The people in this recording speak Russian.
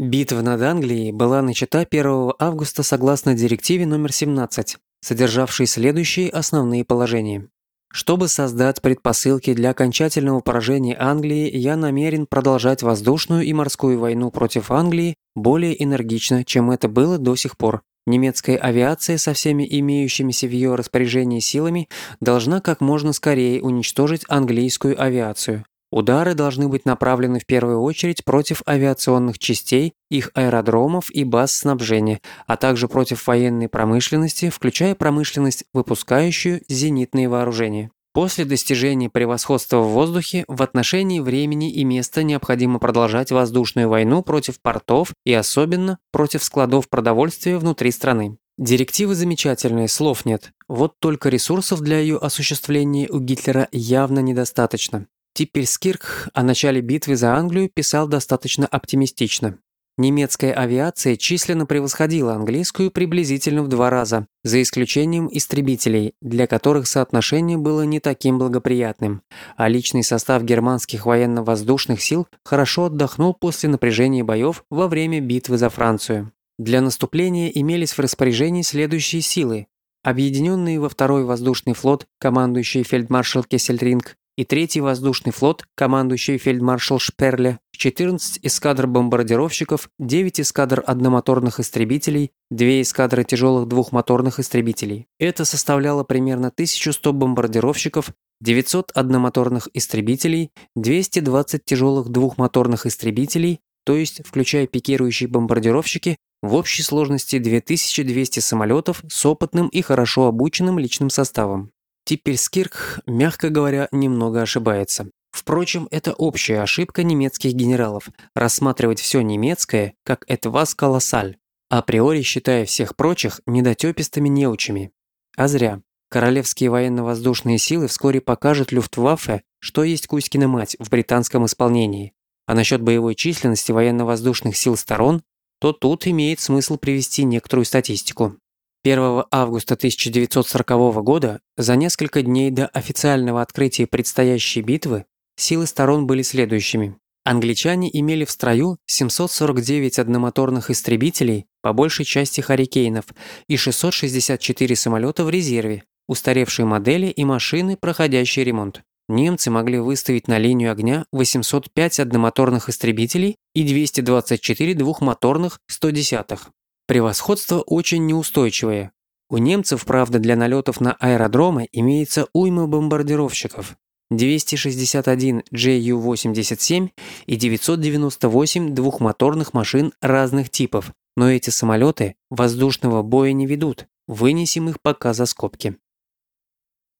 Битва над Англией была начата 1 августа согласно директиве номер 17, содержавшей следующие основные положения. Чтобы создать предпосылки для окончательного поражения Англии, я намерен продолжать воздушную и морскую войну против Англии более энергично, чем это было до сих пор. Немецкая авиация со всеми имеющимися в ее распоряжении силами должна как можно скорее уничтожить английскую авиацию. Удары должны быть направлены в первую очередь против авиационных частей, их аэродромов и баз снабжения, а также против военной промышленности, включая промышленность, выпускающую зенитные вооружения. После достижения превосходства в воздухе в отношении времени и места необходимо продолжать воздушную войну против портов и особенно против складов продовольствия внутри страны. Директива замечательная, слов нет. Вот только ресурсов для ее осуществления у Гитлера явно недостаточно. Теперь Скирк о начале битвы за Англию писал достаточно оптимистично. Немецкая авиация численно превосходила английскую приблизительно в два раза, за исключением истребителей, для которых соотношение было не таким благоприятным, а личный состав германских военно-воздушных сил хорошо отдохнул после напряжения боев во время битвы за Францию. Для наступления имелись в распоряжении следующие силы. Объединенные во второй воздушный флот, командующий фельдмаршал Кессельринг, и Третий воздушный флот, командующий фельдмаршал Шперле, 14 эскадр бомбардировщиков, 9 эскадр одномоторных истребителей, 2 эскадры тяжелых двухмоторных истребителей. Это составляло примерно 1100 бомбардировщиков, 900 одномоторных истребителей, 220 тяжелых двухмоторных истребителей, то есть, включая пикирующие бомбардировщики, в общей сложности 2200 самолетов с опытным и хорошо обученным личным составом. Теперь Скирк, мягко говоря, немного ошибается. Впрочем, это общая ошибка немецких генералов – рассматривать все немецкое как «этвас колоссаль», априори считая всех прочих недотепистыми неучами. А зря. Королевские военно-воздушные силы вскоре покажут Люфтваффе, что есть Кузькина мать в британском исполнении. А насчет боевой численности военно-воздушных сил сторон, то тут имеет смысл привести некоторую статистику. 1 августа 1940 года, за несколько дней до официального открытия предстоящей битвы, силы сторон были следующими. Англичане имели в строю 749 одномоторных истребителей, по большей части «Харрикейнов», и 664 самолета в резерве, устаревшие модели и машины, проходящие ремонт. Немцы могли выставить на линию огня 805 одномоторных истребителей и 224 двухмоторных 110-х. Превосходство очень неустойчивое. У немцев, правда, для налетов на аэродромы имеется уйма бомбардировщиков. 261 JU-87 и 998 двухмоторных машин разных типов, но эти самолеты воздушного боя не ведут, вынесем их пока за скобки.